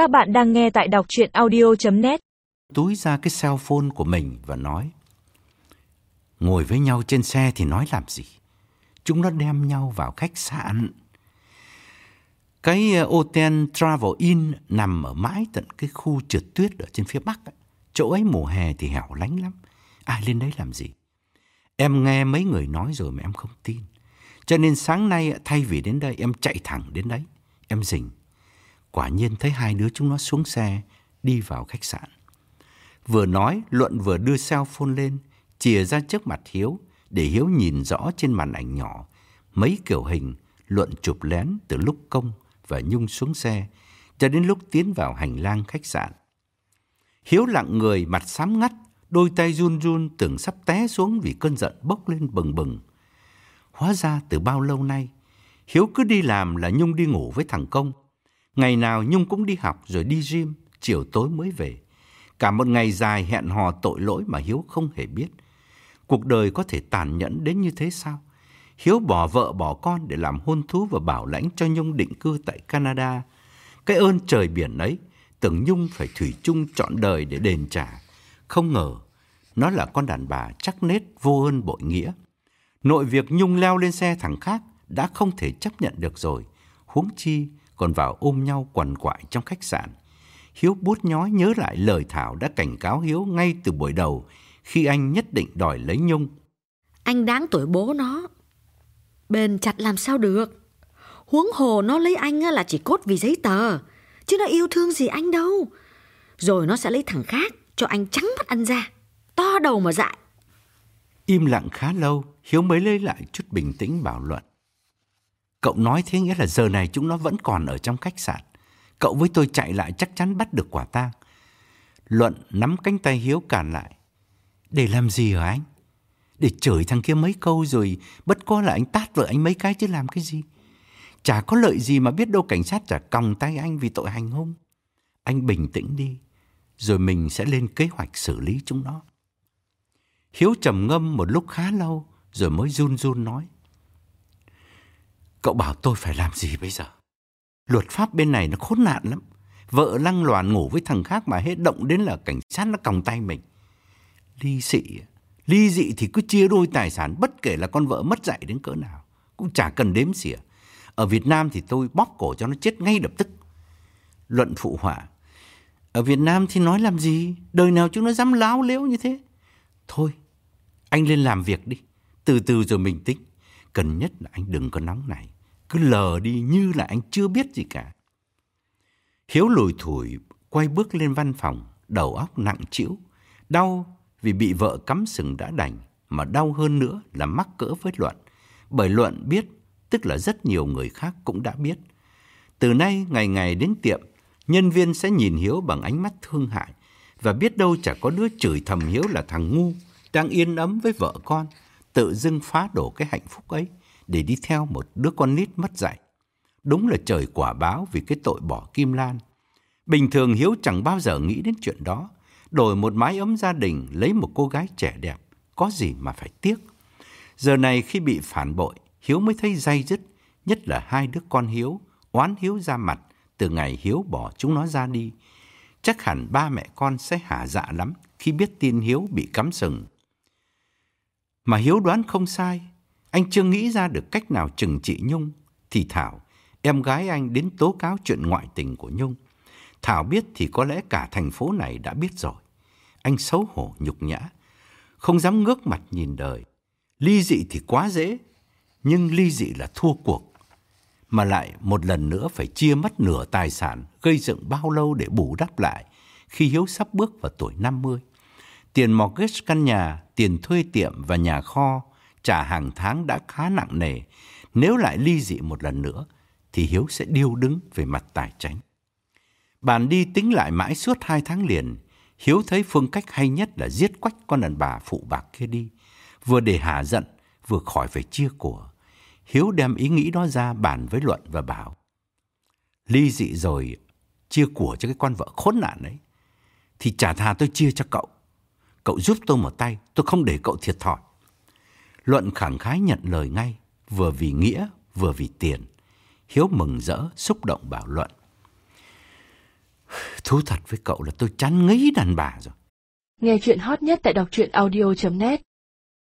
Các bạn đang nghe tại đọc chuyện audio.net túi ra cái cell phone của mình và nói, Ngồi với nhau trên xe thì nói làm gì? Chúng nó đem nhau vào khách sạn. Cái ờ, hotel Travel Inn nằm ở mãi tận cái khu trượt tuyết ở trên phía bắc. Ấy. Chỗ ấy mùa hè thì hẻo lánh lắm. Ai lên đấy làm gì? Em nghe mấy người nói rồi mà em không tin. Cho nên sáng nay ờ, thay vì đến đây, em chạy thẳng đến đấy. Em rình. Quả nhiên thấy hai đứa chúng nó xuống xe đi vào khách sạn. Vừa nói, Luận vừa đưa cell phone lên, chìa ra trước mặt Hiếu để Hiếu nhìn rõ trên màn ảnh nhỏ mấy kiểu hình Luận chụp lén từ lúc công và Nhung xuống xe cho đến lúc tiến vào hành lang khách sạn. Hiếu lặng người mặt xám ngắt, đôi tay run run tưởng sắp té xuống vì cơn giận bốc lên bừng bừng. Hóa ra từ bao lâu nay, Hiếu cứ đi làm là Nhung đi ngủ với thằng Công. Ngày nào Nhung cũng đi học rồi đi gym, chiều tối mới về. Cả một ngày dài hẹn hò tội lỗi mà Hiếu không hề biết. Cuộc đời có thể tàn nhẫn đến như thế sao? Hiếu bỏ vợ bỏ con để làm hôn thú và bảo lãnh cho Nhung định cư tại Canada. Cái ơn trời biển ấy, tưởng Nhung phải thủy chung trọn đời để đền trả. Không ngờ, nó là con đàn bà chắc nết vô ơn bội nghĩa. Nội việc Nhung leo lên xe thằng khác đã không thể chấp nhận được rồi. Huống chi còn vào ôm nhau quằn quại trong khách sạn. Hiếu bút nhói nhớ lại lời Thảo đã cảnh cáo Hiếu ngay từ buổi đầu khi anh nhất định đòi lấy Nhung. Anh đáng tuổi bố nó. Bền chặt làm sao được. Huống hồ nó lấy anh là chỉ cốt vì giấy tờ. Chứ nó yêu thương gì anh đâu. Rồi nó sẽ lấy thằng khác cho anh trắng mắt ăn ra. To đầu mà dại. Im lặng khá lâu, Hiếu mới lấy lại chút bình tĩnh bảo luận. Cậu nói thế nghĩa là giờ này chúng nó vẫn còn ở trong khách sạn. Cậu với tôi chạy lại chắc chắn bắt được quả tang. Luận nắm cánh tay Hiếu cản lại. Để làm gì hả anh? Để chửi thằng kia mấy câu rồi bất có là anh tát vợ anh mấy cái chứ làm cái gì? Chả có lợi gì mà biết đâu cảnh sát trả còng tay anh vì tội hành hung. Anh bình tĩnh đi, rồi mình sẽ lên kế hoạch xử lý chúng nó. Hiếu trầm ngâm một lúc khá lâu, rồi mới run run nói. Cậu bảo tôi phải làm gì bây giờ? Luật pháp bên này nó khốn nạn lắm. Vợ lăng loàn ngủ với thằng khác mà hết động đến là cảnh sát nó còng tay mình. Ly dị, ly dị thì cứ chia đôi tài sản bất kể là con vợ mất dạy đến cỡ nào. Cũng chả cần đếm xỉa. Ở Việt Nam thì tôi bóp cổ cho nó chết ngay lập tức. Luận phụ họa. Ở Việt Nam thì nói làm gì? Đời nào chúng nó dám láo lếu như thế? Thôi, anh lên làm việc đi. Từ từ rồi mình tính. Cần nhất là anh đừng có nóng này. Cứ lờ đi như là anh chưa biết gì cả. Hiếu lùi thủi quay bước lên văn phòng, đầu óc nặng trĩu, đau vì bị vợ cắm sừng đã đành, mà đau hơn nữa là mắc cỡ với Luận, bởi Luận biết, tức là rất nhiều người khác cũng đã biết. Từ nay ngày ngày đến tiệm, nhân viên sẽ nhìn Hiếu bằng ánh mắt thương hại, và biết đâu chả có đứa chửi thầm Hiếu là thằng ngu, đang yên ấm với vợ con, tự dưng phá đổ cái hạnh phúc ấy để đi theo một đứa con nít mất dạy. Đúng là trời quả báo vì cái tội bỏ Kim Lan. Bình thường Hiếu chẳng bao giờ nghĩ đến chuyện đó. Đổi một mái ấm gia đình, lấy một cô gái trẻ đẹp, có gì mà phải tiếc. Giờ này khi bị phản bội, Hiếu mới thấy day dứt, nhất là hai đứa con Hiếu, oán Hiếu ra mặt từ ngày Hiếu bỏ chúng nó ra đi. Chắc hẳn ba mẹ con sẽ hả dạ lắm khi biết tin Hiếu bị cắm sừng. Mà Hiếu đoán không sai, anh chưa nghĩ ra được cách nào trừng trị Nhung, thì Thảo, em gái anh đến tố cáo chuyện ngoại tình của Nhung. Thảo biết thì có lẽ cả thành phố này đã biết rồi. Anh xấu hổ nhục nhã, không dám ngước mặt nhìn đời. Ly dị thì quá dễ, nhưng ly dị là thua cuộc. Mà lại một lần nữa phải chia mất nửa tài sản, gây dựng bao lâu để bù đắp lại khi Hiếu sắp bước vào tuổi 50. Tiền mortgage căn nhà, tiền thuê tiệm và nhà kho trả hàng tháng đã khá nặng nề. Nếu lại ly dị một lần nữa, thì Hiếu sẽ điêu đứng về mặt tài chính. Bàn đi tính lại mãi suốt hai tháng liền, Hiếu thấy phương cách hay nhất là giết quách con đàn bà phụ bạc kia đi, vừa để hạ giận, vừa khỏi phải chia của. Hiếu đem ý nghĩ đó ra bàn với Luận và bảo, ly dị rồi, chia của cho cái con vợ khốn nạn ấy, thì trả thà tôi chia cho cậu. Cậu giúp tôi một tay, tôi không để cậu thiệt thòi. Luận khẳng khái nhận lời ngay, vừa vì nghĩa, vừa vì tiền. Hiếu mừng rỡ, xúc động bảo Luận. Thú thật với cậu là tôi chán ngấy đàn bà rồi. Nghe chuyện hot nhất tại đọc truyện audio.net